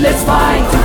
Let's fight.